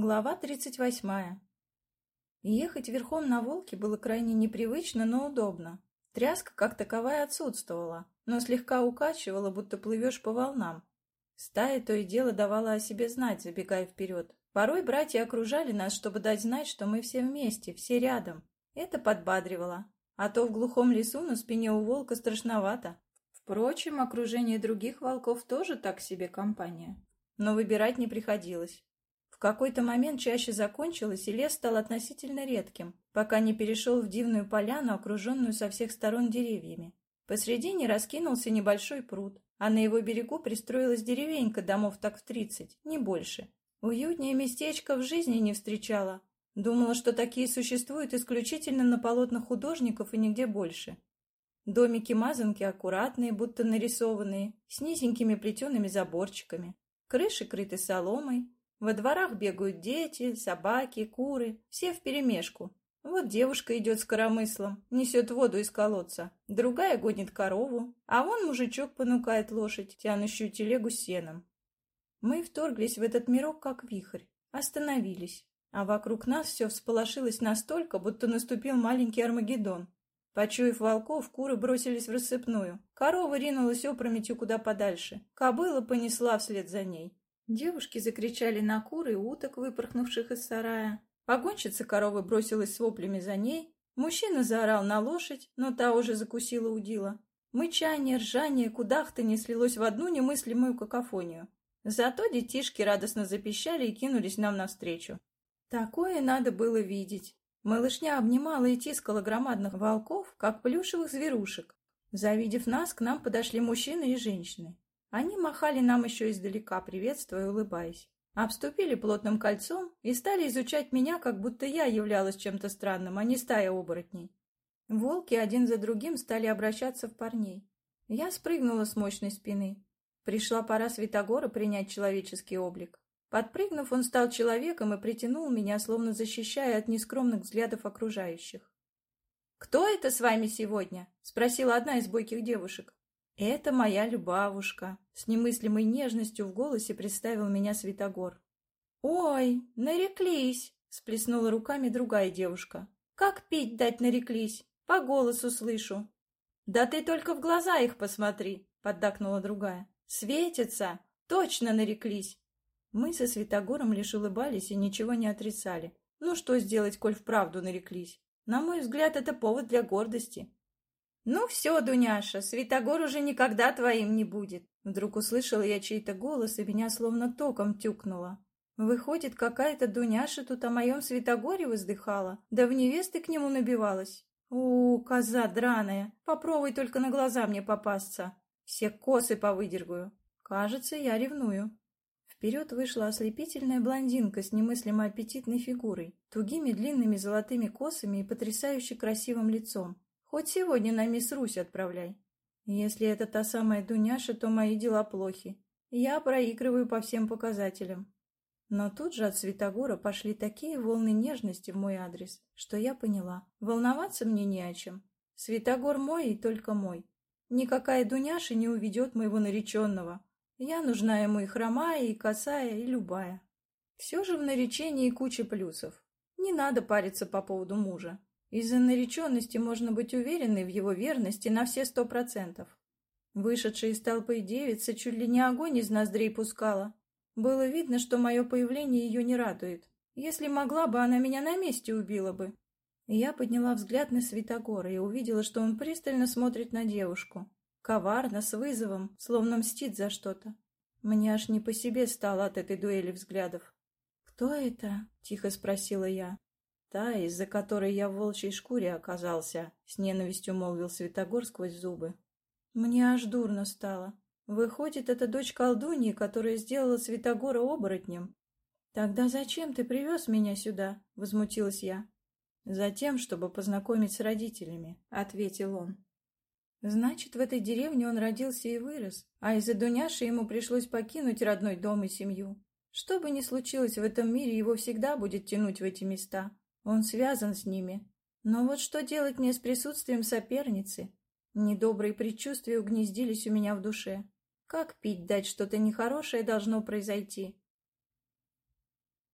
Глава 38. Ехать верхом на волке было крайне непривычно, но удобно. Тряска как таковая отсутствовала, но слегка укачивала, будто плывешь по волнам. Стая то и дело давала о себе знать, забегая вперед. Порой братья окружали нас, чтобы дать знать, что мы все вместе, все рядом. Это подбадривало. А то в глухом лесу на спине у волка страшновато. Впрочем, окружение других волков тоже так себе компания. Но выбирать не приходилось. В какой-то момент чаще закончилась, и лес стал относительно редким, пока не перешел в дивную поляну, окруженную со всех сторон деревьями. Посредине раскинулся небольшой пруд, а на его берегу пристроилась деревенька домов так в тридцать, не больше. Уютнее местечко в жизни не встречала. Думала, что такие существуют исключительно на полотнах художников и нигде больше. Домики-мазанки аккуратные, будто нарисованные, с низенькими плетеными заборчиками. Крыши крыты соломой, во дворах бегают дети, собаки, куры, все вперемешку. Вот девушка идет с коромыслом, несет воду из колодца, другая гонит корову, а вон мужичок понукает лошадь, тянущую телегу сеном. Мы вторглись в этот мирок, как вихрь, остановились, а вокруг нас все всполошилось настолько, будто наступил маленький Армагеддон. Почуяв волков, куры бросились в рассыпную. Корова ринулась опрометью куда подальше. Кобыла понесла вслед за ней. Девушки закричали на кур и уток, выпорхнувших из сарая. Погонщица коровы бросилась с воплями за ней. Мужчина заорал на лошадь, но та уже закусила удила. Мычание, ржание, кудахтанье слилось в одну немыслимую какофонию. Зато детишки радостно запищали и кинулись нам навстречу. Такое надо было видеть. Малышня обнимала и тискала громадных волков, как плюшевых зверушек. Завидев нас, к нам подошли мужчины и женщины. Они махали нам еще издалека, приветствуя и улыбаясь. Обступили плотным кольцом и стали изучать меня, как будто я являлась чем-то странным, а не стая оборотней. Волки один за другим стали обращаться в парней. Я спрыгнула с мощной спины. Пришла пора Святогора принять человеческий облик. Подпрыгнув, он стал человеком и притянул меня, словно защищая от нескромных взглядов окружающих. «Кто это с вами сегодня?» — спросила одна из бойких девушек. «Это моя Любавушка», — с немыслимой нежностью в голосе представил меня Святогор. «Ой, нареклись!» — сплеснула руками другая девушка. «Как пить дать нареклись? По голосу слышу». «Да ты только в глаза их посмотри!» — поддакнула другая. «Светятся! Точно нареклись!» Мы со Святогором лишь улыбались и ничего не отрицали. Ну что сделать, коль вправду нареклись? На мой взгляд, это повод для гордости. «Ну все, Дуняша, Святогор уже никогда твоим не будет!» Вдруг услышала я чей-то голос, и меня словно током тюкнуло. Выходит, какая-то Дуняша тут о моем Святогоре воздыхала, да в невесты к нему набивалась. У, коза драная, попробуй только на глаза мне попасться. Все косы повыдергаю. Кажется, я ревную. Вперед вышла ослепительная блондинка с немыслимо аппетитной фигурой, тугими длинными золотыми косами и потрясающе красивым лицом. Хоть сегодня на мисс Русь отправляй. Если это та самая Дуняша, то мои дела плохи. Я проигрываю по всем показателям. Но тут же от Святогора пошли такие волны нежности в мой адрес, что я поняла. Волноваться мне не о чем. Святогор мой и только мой. Никакая Дуняша не уведет моего нареченного. Я нужна ему и хромая, и косая, и любая. Все же в наречении куча плюсов. Не надо париться по поводу мужа. Из-за нареченности можно быть уверенной в его верности на все сто процентов. Вышедшая из толпы девица чуть ли не огонь из ноздрей пускала. Было видно, что мое появление ее не радует. Если могла бы, она меня на месте убила бы. Я подняла взгляд на Святогора и увидела, что он пристально смотрит на девушку. Коварно, с вызовом, словно мстит за что-то. Мне аж не по себе стало от этой дуэли взглядов. «Кто это?» — тихо спросила я. Та, из-за которой я в волчьей шкуре оказался, — с ненавистью молвил Святогор сквозь зубы. Мне аж дурно стало. Выходит, это дочь колдуньи, которая сделала Святогора оборотнем. Тогда зачем ты привез меня сюда? — возмутилась я. Затем, чтобы познакомить с родителями, — ответил он. Значит, в этой деревне он родился и вырос, а из-за Дуняши ему пришлось покинуть родной дом и семью. Что бы ни случилось в этом мире, его всегда будет тянуть в эти места. Он связан с ними. Но вот что делать мне с присутствием соперницы? Недобрые предчувствия угнездились у меня в душе. Как пить дать что-то нехорошее должно произойти?